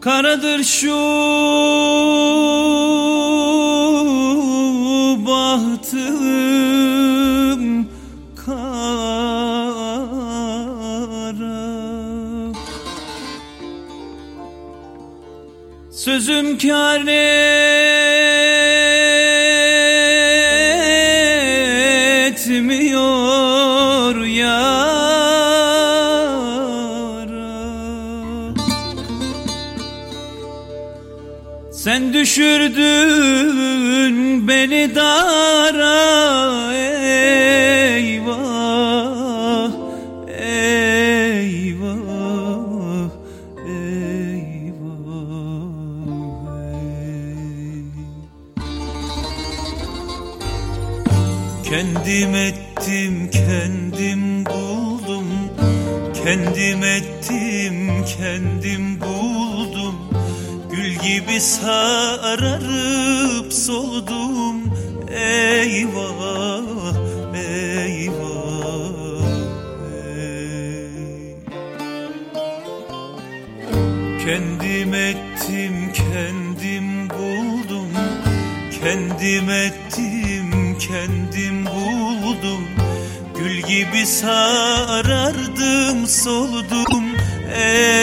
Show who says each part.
Speaker 1: Karadır şu bahtım kara. Sözüm kâr etmiyor yara. Sen düşürdün beni dara eyvah Kendim ettim kendim buldum. Kendim ettim kendim buldum. Gül gibi sararıp soldum Eyvah eyvah ey. Kendim ettim kendim buldum. Kendim ettim kendim buldum. Gül gibi sarardım soldum. Eyvah